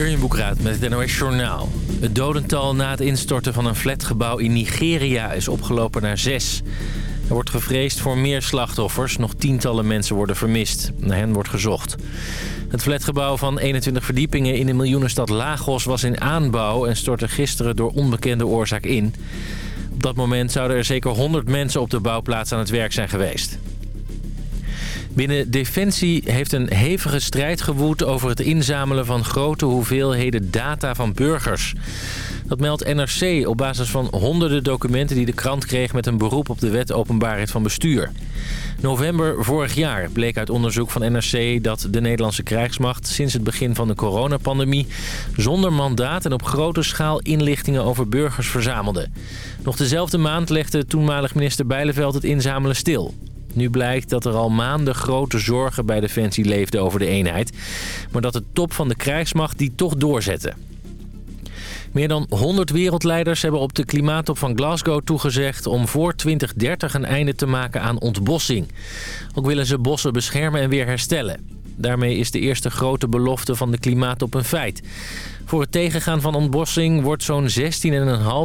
Jurjen Boekraat met het NOS Journaal. Het dodental na het instorten van een flatgebouw in Nigeria is opgelopen naar zes. Er wordt gevreesd voor meer slachtoffers. Nog tientallen mensen worden vermist. Naar hen wordt gezocht. Het flatgebouw van 21 verdiepingen in de miljoenenstad Lagos was in aanbouw... en stortte gisteren door onbekende oorzaak in. Op dat moment zouden er zeker 100 mensen op de bouwplaats aan het werk zijn geweest. Binnen Defensie heeft een hevige strijd gewoed over het inzamelen van grote hoeveelheden data van burgers. Dat meldt NRC op basis van honderden documenten die de krant kreeg met een beroep op de wet openbaarheid van bestuur. November vorig jaar bleek uit onderzoek van NRC dat de Nederlandse krijgsmacht sinds het begin van de coronapandemie zonder mandaat en op grote schaal inlichtingen over burgers verzamelde. Nog dezelfde maand legde toenmalig minister Bijleveld het inzamelen stil. Nu blijkt dat er al maanden grote zorgen bij Defensie leefden over de eenheid. Maar dat de top van de krijgsmacht die toch doorzette. Meer dan 100 wereldleiders hebben op de klimaattop van Glasgow toegezegd... om voor 2030 een einde te maken aan ontbossing. Ook willen ze bossen beschermen en weer herstellen. Daarmee is de eerste grote belofte van de klimaattop een feit. Voor het tegengaan van ontbossing wordt zo'n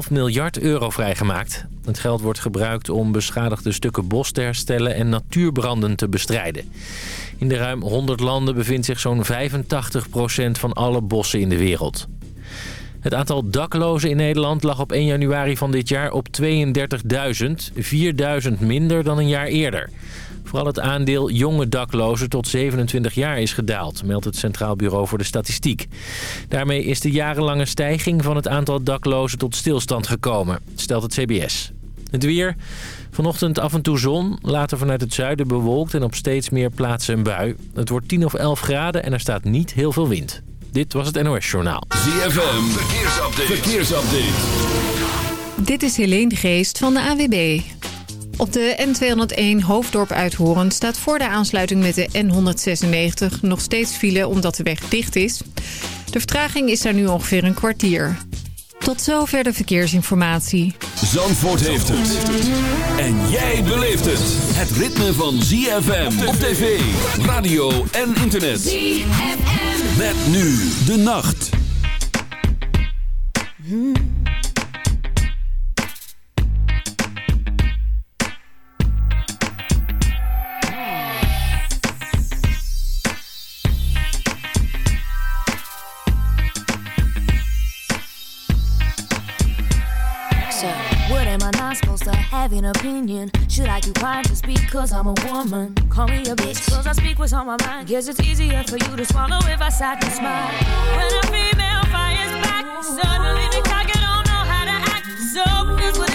16,5 miljard euro vrijgemaakt. Het geld wordt gebruikt om beschadigde stukken bos te herstellen en natuurbranden te bestrijden. In de ruim 100 landen bevindt zich zo'n 85% van alle bossen in de wereld. Het aantal daklozen in Nederland lag op 1 januari van dit jaar op 32.000. 4.000 minder dan een jaar eerder. Vooral het aandeel jonge daklozen tot 27 jaar is gedaald, meldt het Centraal Bureau voor de Statistiek. Daarmee is de jarenlange stijging van het aantal daklozen tot stilstand gekomen, stelt het CBS. Het weer. Vanochtend af en toe zon, later vanuit het zuiden bewolkt en op steeds meer plaatsen een bui. Het wordt 10 of 11 graden en er staat niet heel veel wind. Dit was het NOS Journaal. ZFM, verkeersupdate. verkeersupdate. Dit is Helene Geest van de AWB. Op de N201 Hoofddorp Uithoren staat voor de aansluiting met de N196 nog steeds file omdat de weg dicht is. De vertraging is daar nu ongeveer een kwartier. Tot zover de verkeersinformatie. Zandvoort heeft het. En jij beleeft het. Het ritme van ZFM op tv, radio en internet. ZFM. Met nu de nacht. Have an opinion. Should I keep quiet just because I'm a woman? Call me a bitch, cause I speak what's on my mind. Guess it's easier for you to swallow if I sat and smile. When a female fires back, suddenly the target don't know how to act. So here's what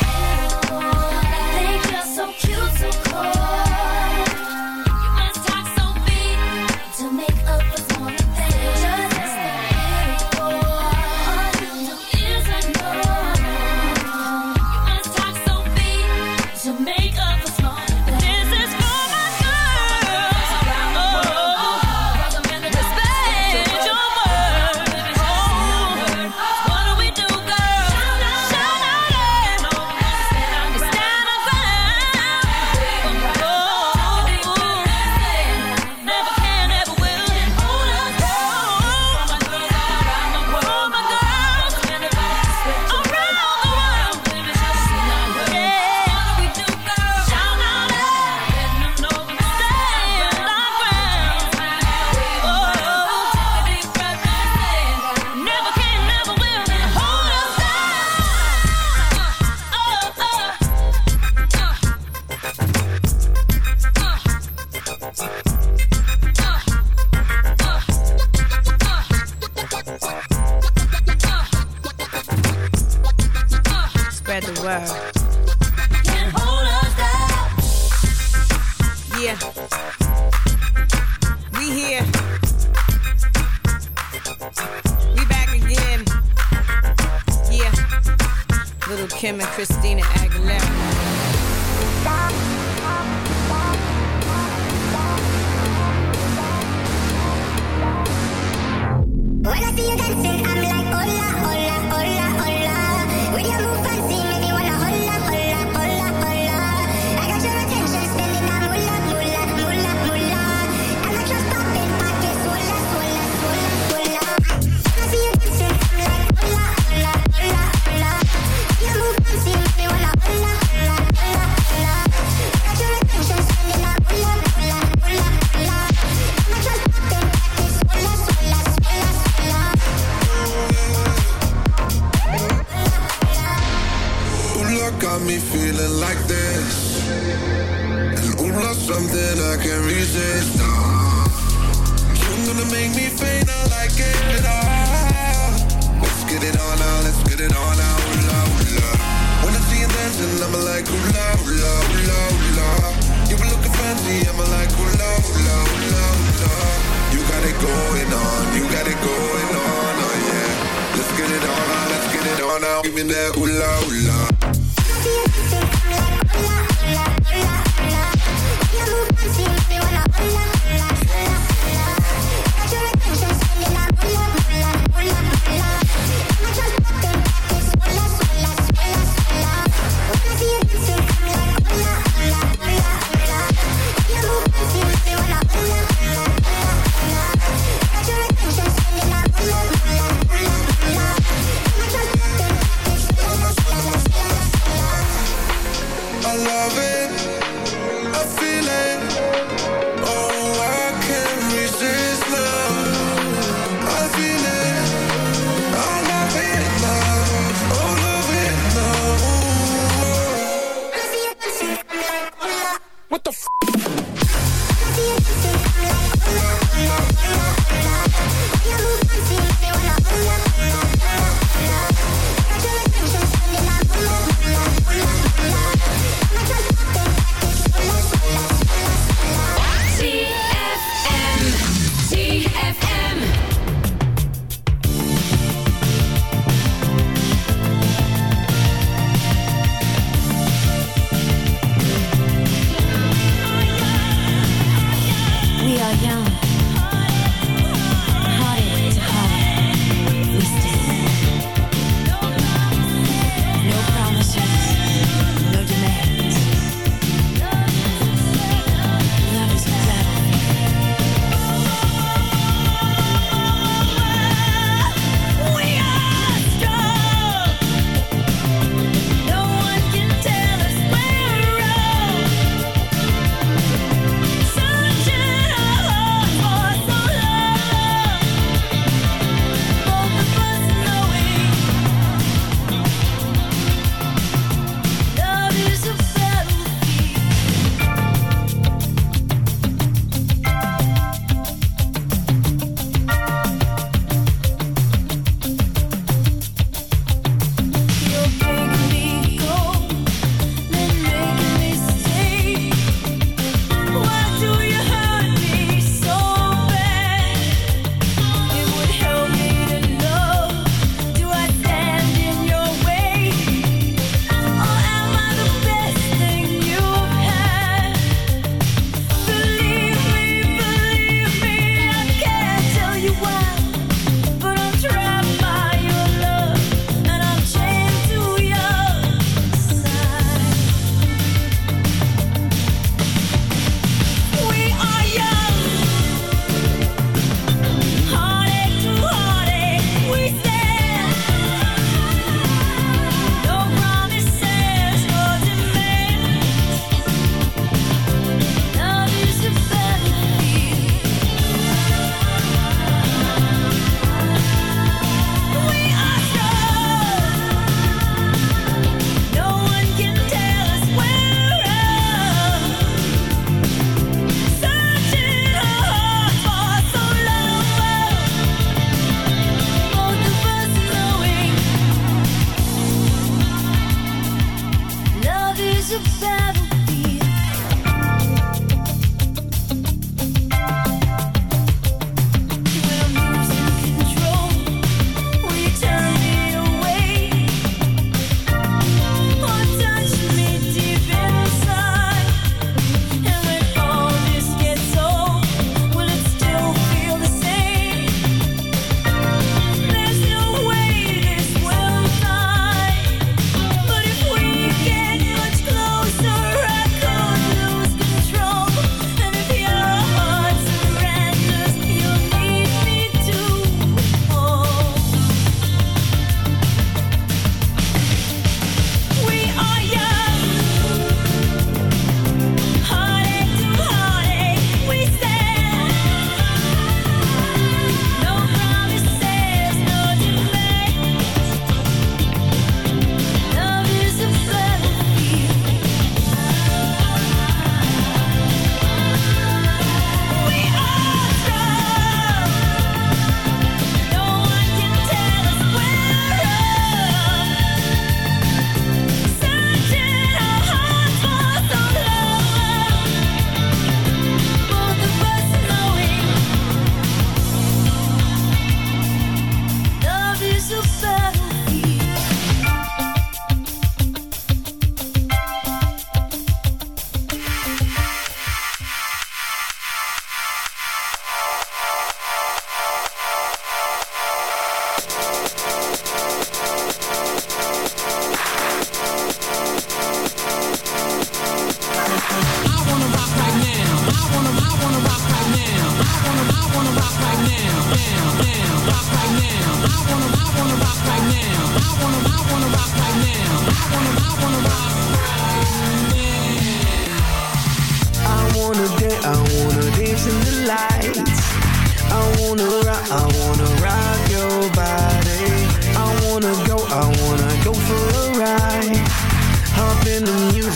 Just so cute, in that ooh la ooh la.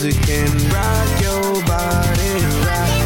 Music and rock your body. Rock,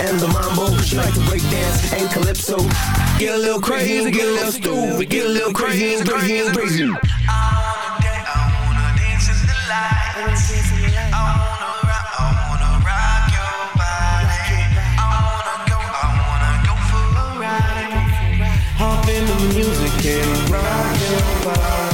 and the mambo. She like to break dance and calypso. Get a little crazy, get a little stupid, get a little crazy, crazy, crazy. I wanna dance, I wanna dance the lights. I wanna rock, I wanna rock your body. I wanna go, I wanna go for a ride. Hop in the music and rock your body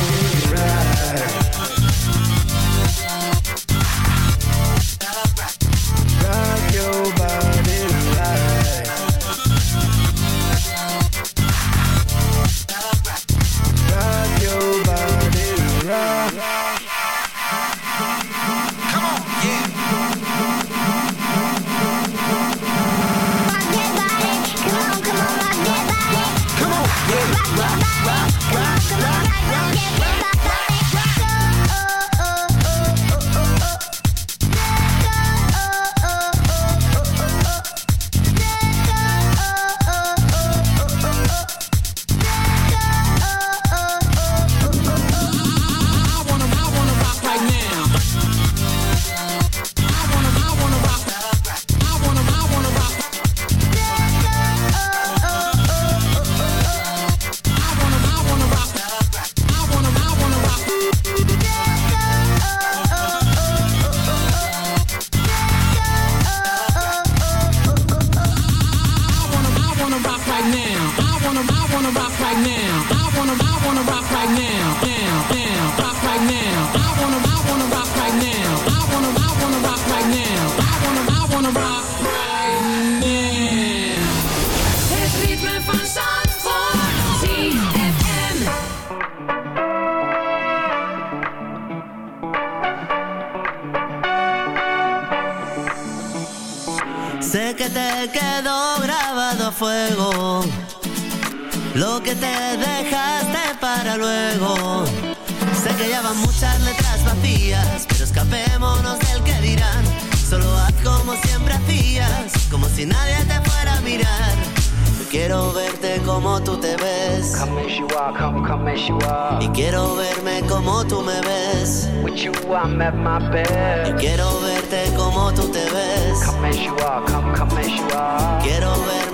Y quiero verme como tú me ves. With you, I'm at my best. Yo quiero verte como tú te ves. Come as you are, come, come as you are. Quiero verme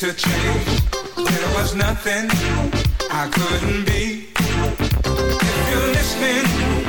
to change. There was nothing I couldn't be. If you're listening.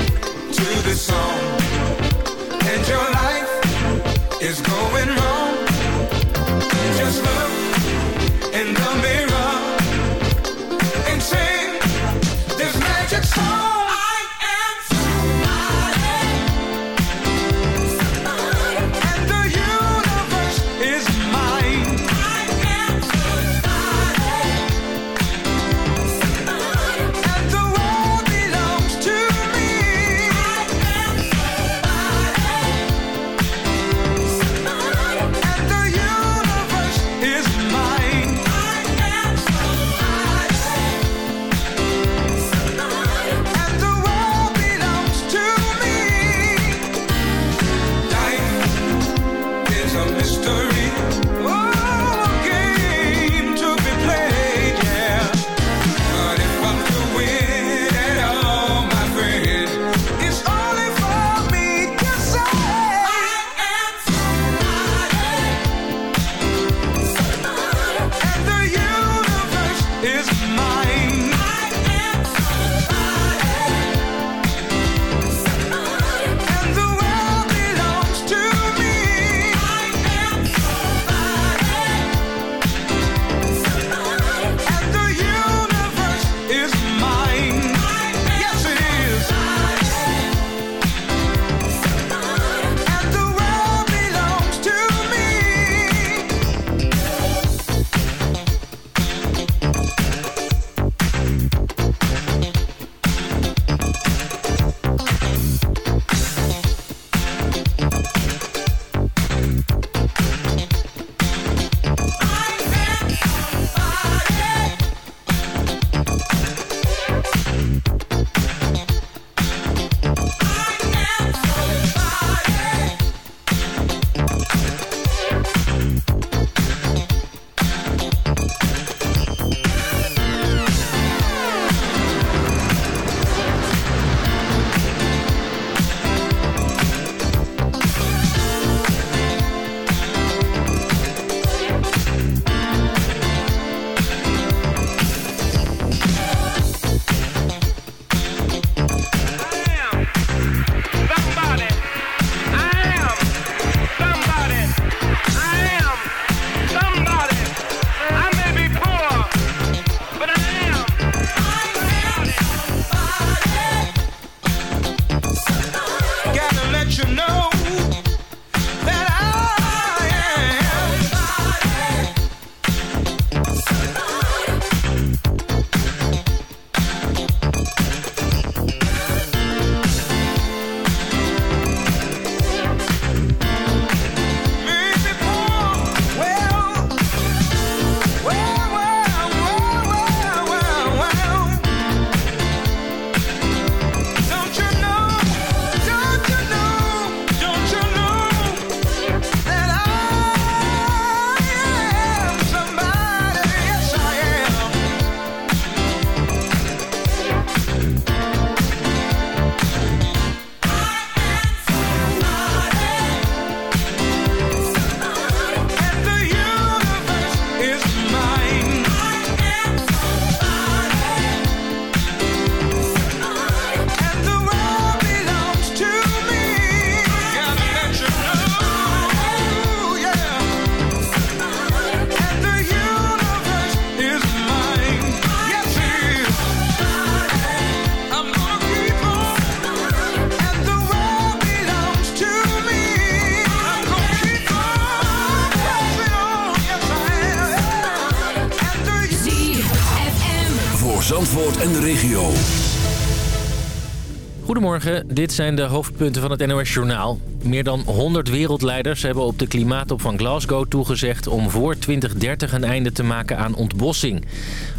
Goedemorgen, dit zijn de hoofdpunten van het NOS Journaal. Meer dan 100 wereldleiders hebben op de klimaatop van Glasgow toegezegd... om voor 2030 een einde te maken aan ontbossing.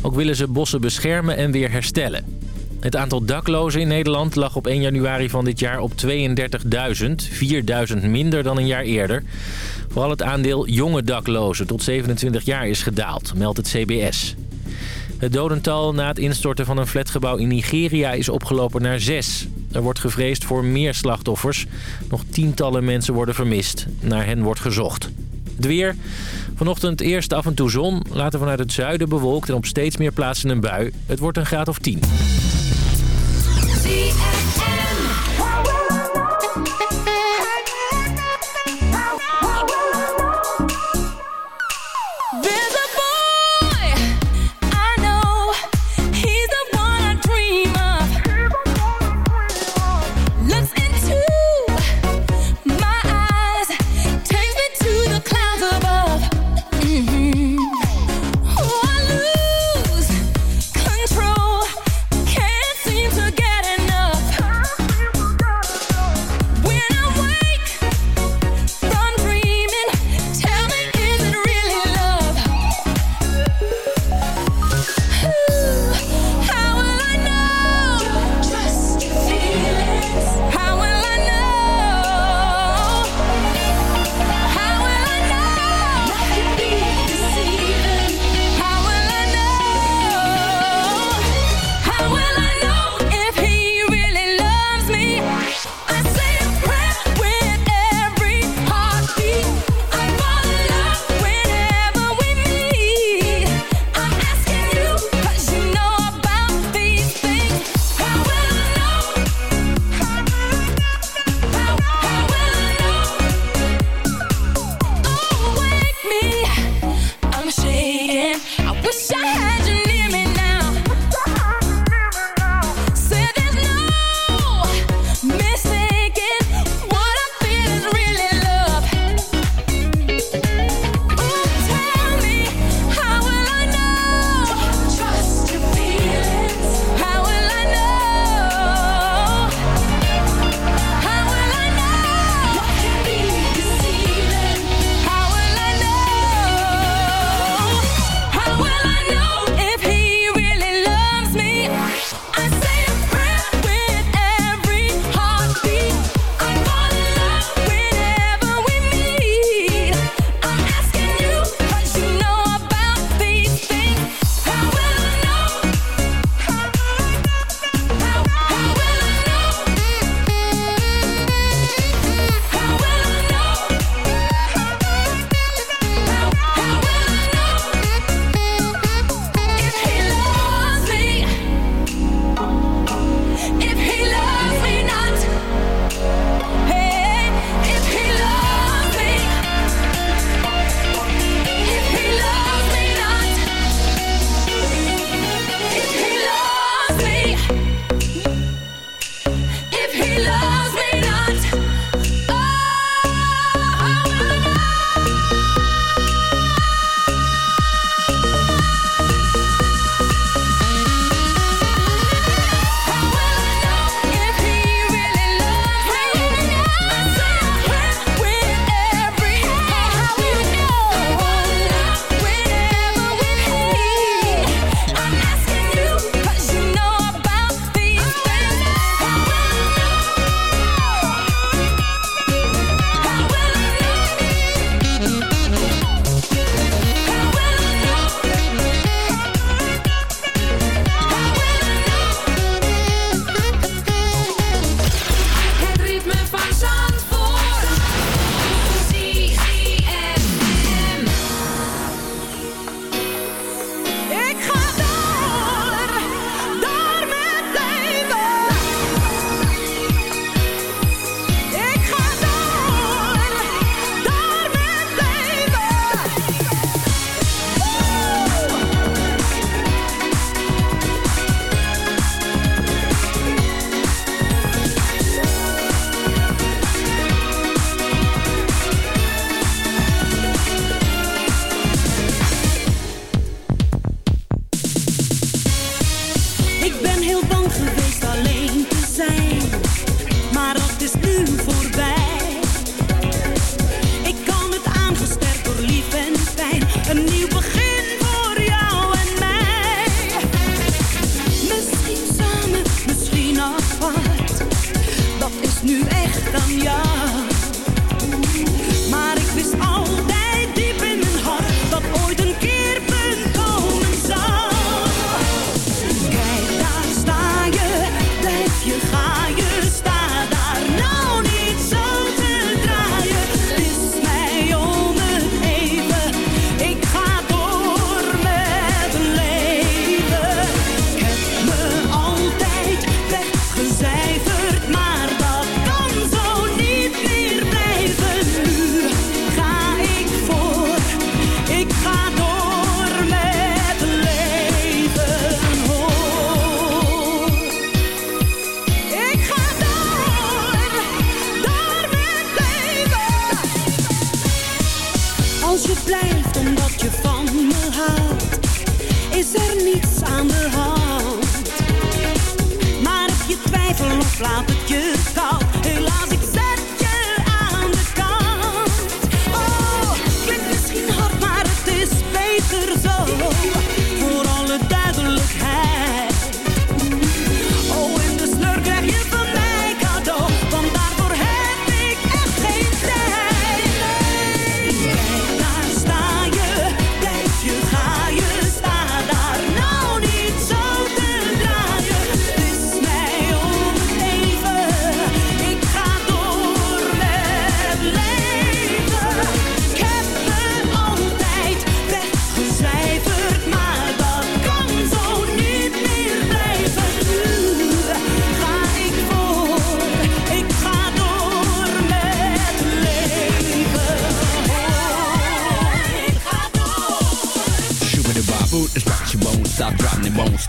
Ook willen ze bossen beschermen en weer herstellen. Het aantal daklozen in Nederland lag op 1 januari van dit jaar op 32.000. 4.000 minder dan een jaar eerder. Vooral het aandeel jonge daklozen tot 27 jaar is gedaald, meldt het CBS. Het dodental na het instorten van een flatgebouw in Nigeria is opgelopen naar zes. Er wordt gevreesd voor meer slachtoffers. Nog tientallen mensen worden vermist. Naar hen wordt gezocht. Het weer. Vanochtend eerst af en toe zon. Later vanuit het zuiden bewolkt en op steeds meer plaatsen een bui. Het wordt een graad of 10.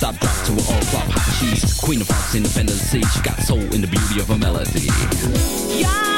stop drop to an old flop hot cheese. Queen of hearts, independent sea. She got soul in the beauty of her melody. Yeah.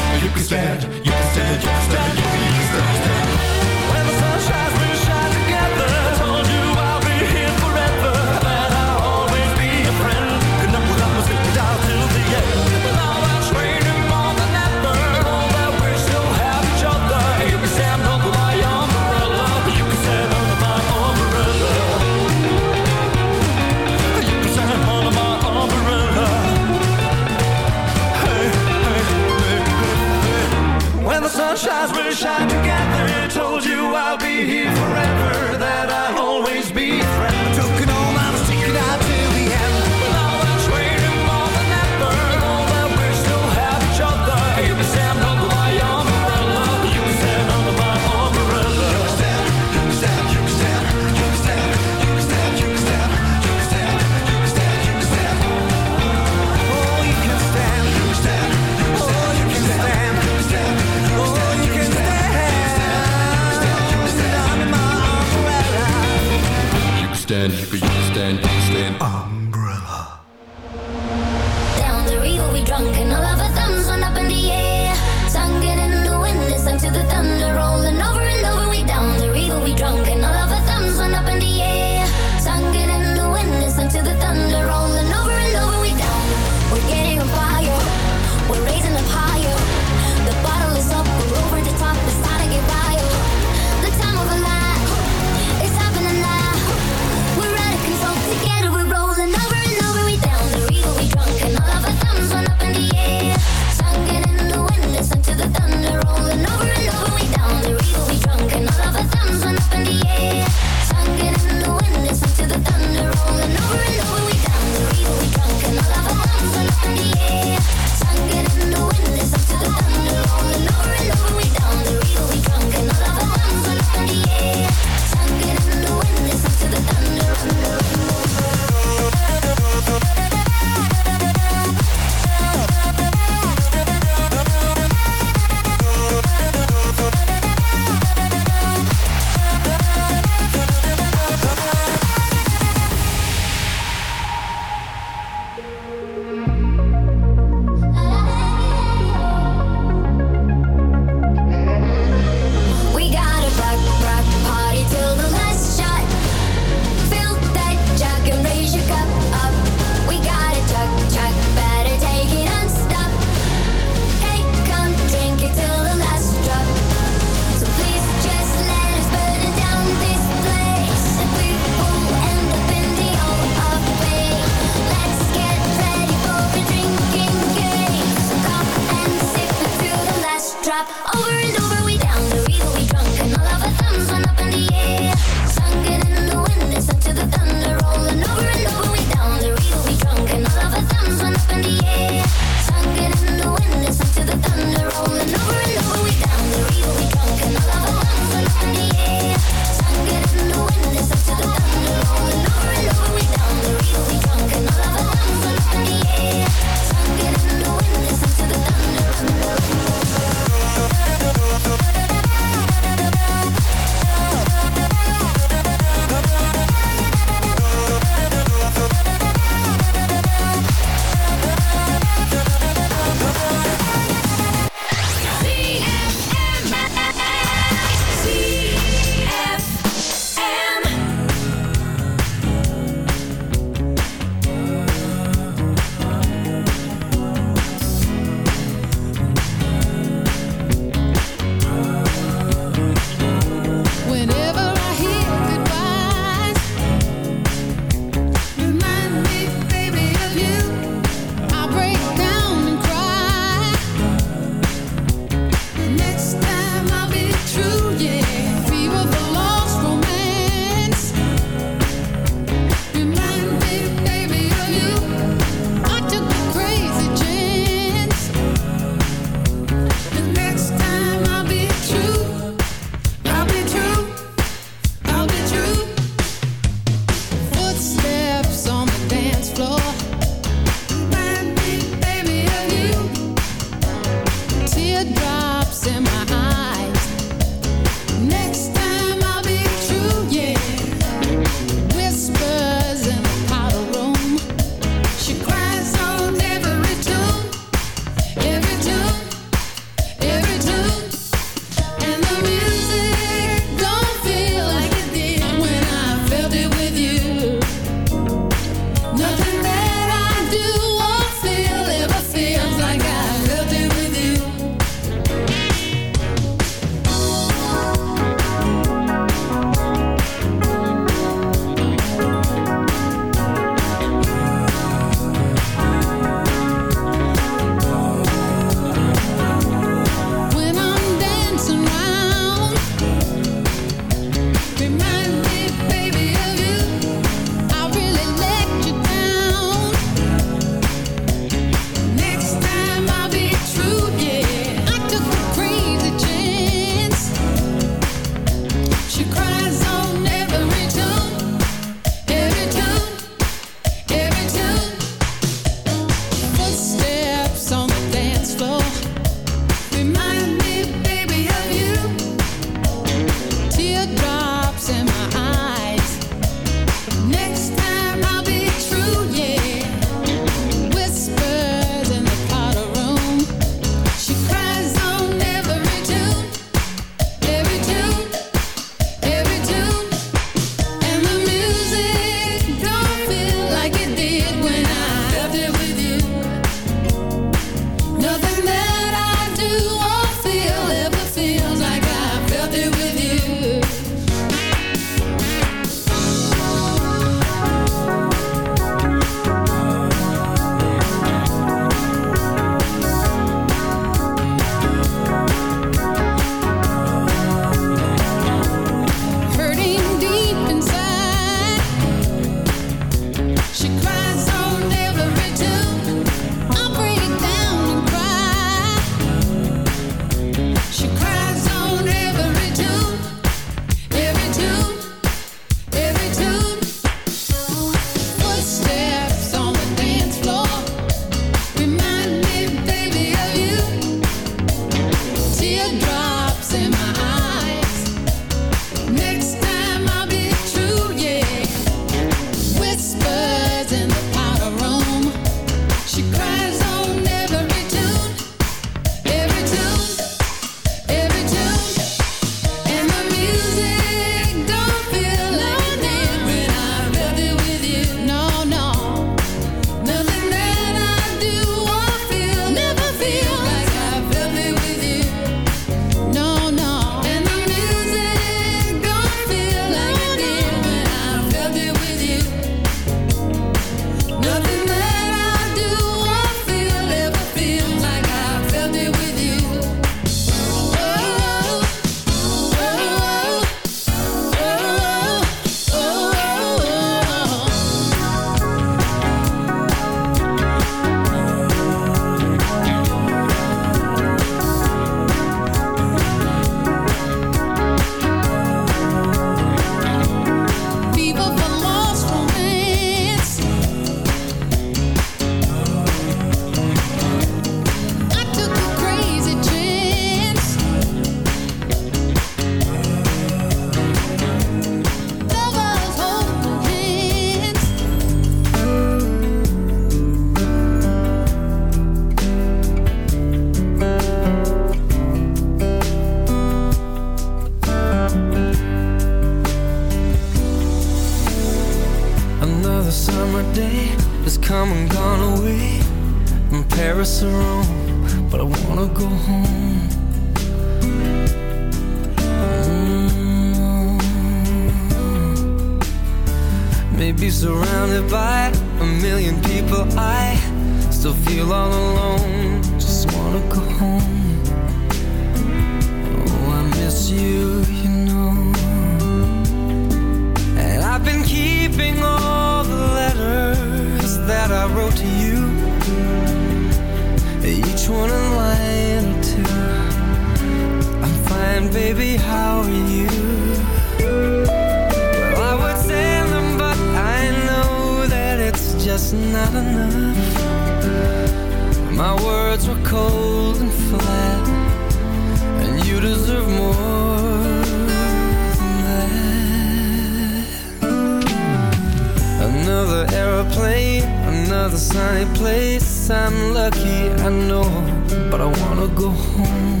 But go home.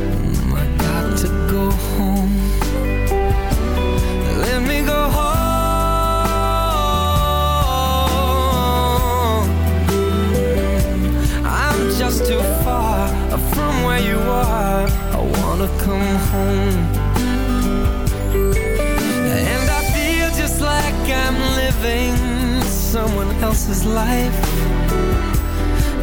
Mm, I got to go home. Let me go home. I'm just too far from where you are. I wanna come home. And I feel just like I'm living someone else's life.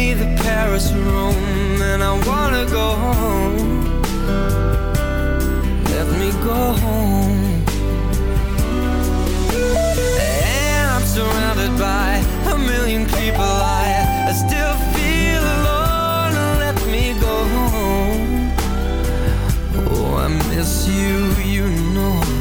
in either Paris or Rome, and I wanna go home. Let me go home. And I'm surrounded by a million people. I, I still feel alone. Let me go home. Oh, I miss you, you know.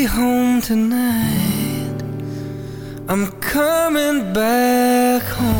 Be home tonight. I'm coming back home.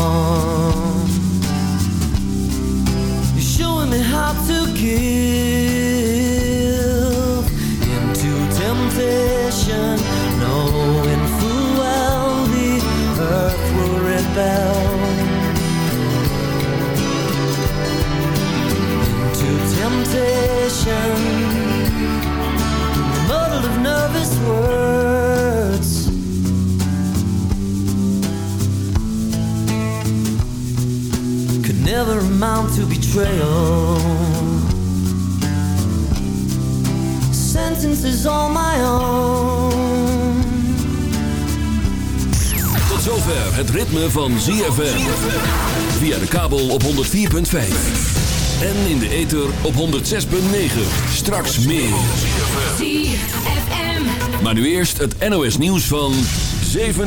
Betrayal. Sentences all my own. Tot zover het ritme van ZFM. Via de kabel op 104.5. En in de ether op 106.9. Straks meer. ZFM. Maar nu eerst het NOS nieuws van 7